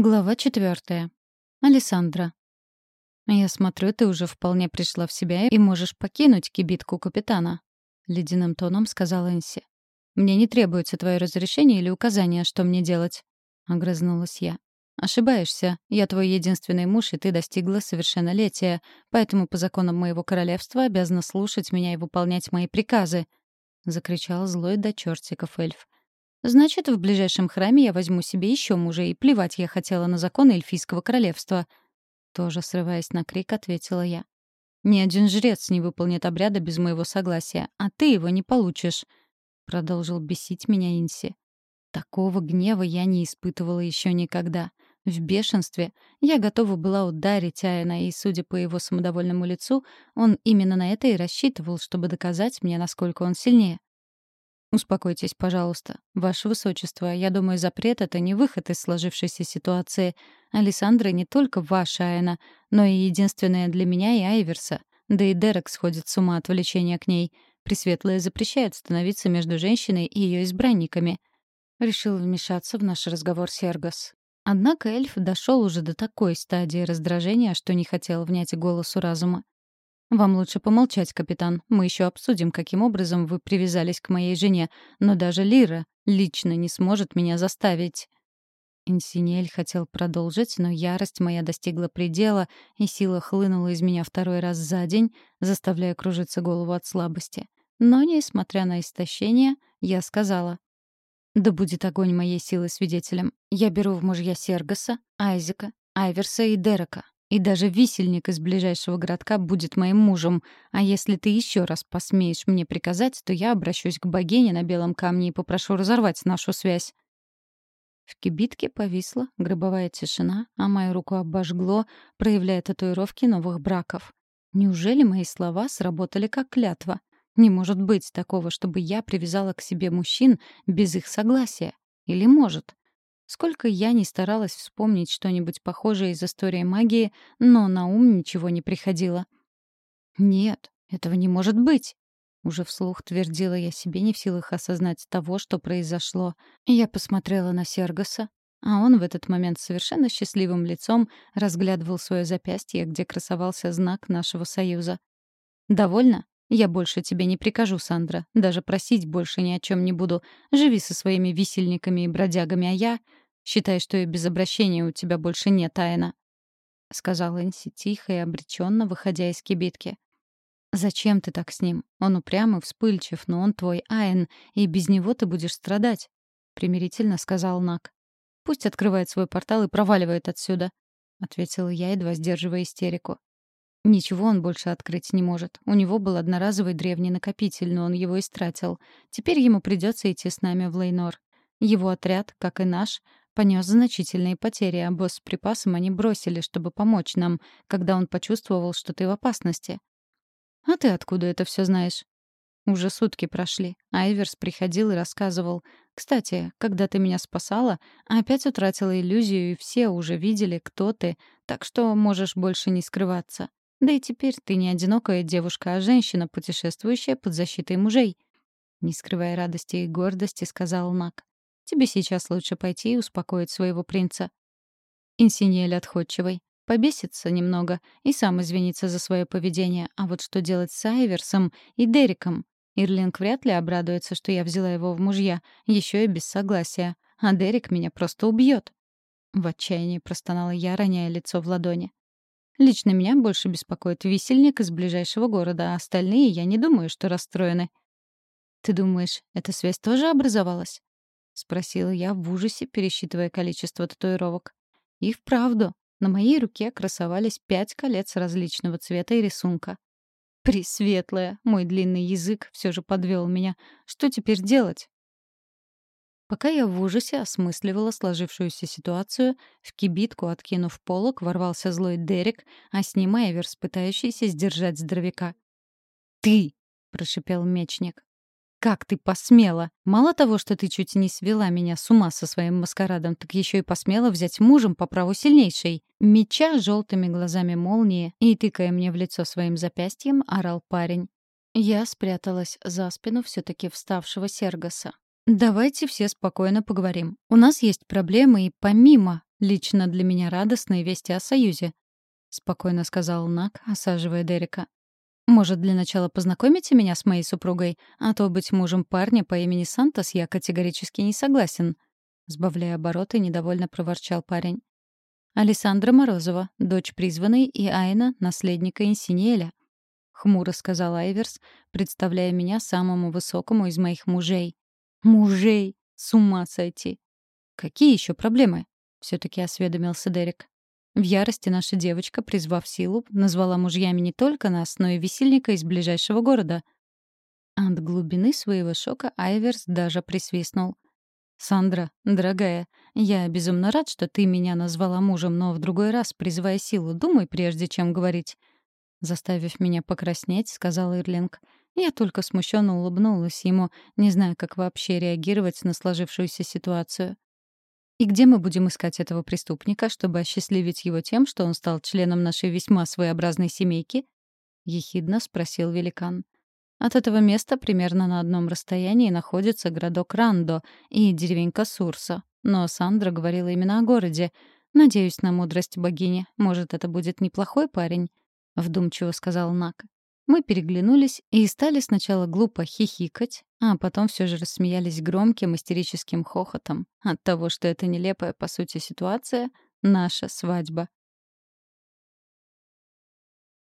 Глава четвертая. Александра. «Я смотрю, ты уже вполне пришла в себя и можешь покинуть кибитку капитана», — ледяным тоном сказала Энси. «Мне не требуется твое разрешение или указание, что мне делать», — огрызнулась я. «Ошибаешься. Я твой единственный муж, и ты достигла совершеннолетия, поэтому по законам моего королевства обязана слушать меня и выполнять мои приказы», — закричал злой до чертиков эльф. Значит, в ближайшем храме я возьму себе еще мужа, и плевать я хотела на законы эльфийского королевства. Тоже срываясь на крик, ответила я. Ни один жрец не выполнит обряда без моего согласия, а ты его не получишь. Продолжил бесить меня Инси. Такого гнева я не испытывала еще никогда. В бешенстве я готова была ударить Айна, и, судя по его самодовольному лицу, он именно на это и рассчитывал, чтобы доказать мне, насколько он сильнее. «Успокойтесь, пожалуйста. Ваше Высочество, я думаю, запрет — это не выход из сложившейся ситуации. Александра не только ваша Айна, но и единственная для меня и Айверса. Да и Дерек сходит с ума от влечения к ней. Пресветлая запрещает становиться между женщиной и ее избранниками». Решил вмешаться в наш разговор Сергос. Однако эльф дошел уже до такой стадии раздражения, что не хотел внять голосу разума. «Вам лучше помолчать, капитан. Мы еще обсудим, каким образом вы привязались к моей жене, но даже Лира лично не сможет меня заставить». Инсинель хотел продолжить, но ярость моя достигла предела, и сила хлынула из меня второй раз за день, заставляя кружиться голову от слабости. Но, несмотря на истощение, я сказала. «Да будет огонь моей силы свидетелем. Я беру в мужья Сергоса, Айзека, Айверса и Дерека. И даже висельник из ближайшего городка будет моим мужем. А если ты еще раз посмеешь мне приказать, то я обращусь к богине на белом камне и попрошу разорвать нашу связь». В кибитке повисла гробовая тишина, а мою руку обожгло, проявляя татуировки новых браков. Неужели мои слова сработали как клятва? Не может быть такого, чтобы я привязала к себе мужчин без их согласия. Или может? Сколько я не старалась вспомнить что-нибудь похожее из истории магии, но на ум ничего не приходило. «Нет, этого не может быть!» Уже вслух твердила я себе, не в силах осознать того, что произошло. Я посмотрела на Сергоса, а он в этот момент совершенно счастливым лицом разглядывал свое запястье, где красовался знак нашего союза. «Довольно? Я больше тебе не прикажу, Сандра. Даже просить больше ни о чем не буду. Живи со своими висельниками и бродягами, а я... Считай, что и без обращения у тебя больше нет тайна», — сказала Энси тихо и обреченно, выходя из кибитки. «Зачем ты так с ним? Он упрямый, вспыльчив, но он твой Айн, и без него ты будешь страдать», — примирительно сказал Нак. «Пусть открывает свой портал и проваливает отсюда», — ответила я, едва сдерживая истерику. Ничего он больше открыть не может. У него был одноразовый древний накопитель, но он его истратил. Теперь ему придется идти с нами в Лейнор. Его отряд, как и наш, понес значительные потери, а босс припасом они бросили, чтобы помочь нам, когда он почувствовал, что ты в опасности. А ты откуда это все знаешь? Уже сутки прошли. Айверс приходил и рассказывал. Кстати, когда ты меня спасала, опять утратила иллюзию, и все уже видели, кто ты, так что можешь больше не скрываться. Да и теперь ты не одинокая девушка, а женщина, путешествующая под защитой мужей. Не скрывая радости и гордости, сказал Нак. Тебе сейчас лучше пойти и успокоить своего принца. Инсиньель отходчивый. Побесится немного и сам извинится за свое поведение. А вот что делать с Айверсом и Дериком? Ирлинг вряд ли обрадуется, что я взяла его в мужья, еще и без согласия. А Дерек меня просто убьет. В отчаянии простонала я, роняя лицо в ладони. Лично меня больше беспокоит висельник из ближайшего города, а остальные, я не думаю, что расстроены. «Ты думаешь, эта связь тоже образовалась?» — спросила я в ужасе, пересчитывая количество татуировок. И вправду, на моей руке красовались пять колец различного цвета и рисунка. Пресветлая, мой длинный язык все же подвел меня. Что теперь делать? Пока я в ужасе осмысливала сложившуюся ситуацию, в кибитку, откинув полок, ворвался злой Дерек, а с ним Эверс, пытающийся сдержать здоровяка. «Ты!» — прошипел мечник. «Как ты посмела? Мало того, что ты чуть не свела меня с ума со своим маскарадом, так еще и посмела взять мужем по праву сильнейшей». Меча желтыми глазами молнии и, тыкая мне в лицо своим запястьем, орал парень. Я спряталась за спину все-таки вставшего Сергоса. «Давайте все спокойно поговорим. У нас есть проблемы, и помимо Лично для меня радостные вести о союзе», — спокойно сказал Нак, осаживая Дерека. «Может, для начала познакомите меня с моей супругой, а то быть мужем парня по имени Сантос я категорически не согласен», — сбавляя обороты, недовольно проворчал парень. «Александра Морозова, дочь призванной, и Айна, наследника Инсиниэля», — хмуро сказал Айверс, представляя меня самому высокому из моих мужей. «Мужей! С ума сойти!» «Какие еще проблемы?» — все-таки осведомился Дерек. В ярости наша девочка, призвав силу, назвала мужьями не только нас, но и весельника из ближайшего города. От глубины своего шока Айверс даже присвистнул. «Сандра, дорогая, я безумно рад, что ты меня назвала мужем, но в другой раз, призывая силу, думай, прежде чем говорить». Заставив меня покраснеть, сказал Ирлинг. Я только смущенно улыбнулась ему, не зная, как вообще реагировать на сложившуюся ситуацию. И где мы будем искать этого преступника, чтобы осчастливить его тем, что он стал членом нашей весьма своеобразной семейки? ехидно спросил великан. От этого места примерно на одном расстоянии находится городок Рандо и деревенька Сурса. Но Сандра говорила именно о городе. Надеюсь на мудрость богини. Может, это будет неплохой парень, вдумчиво сказал Нак. Мы переглянулись и стали сначала глупо хихикать, а потом все же рассмеялись громким истерическим хохотом от того, что эта нелепая, по сути, ситуация — наша свадьба.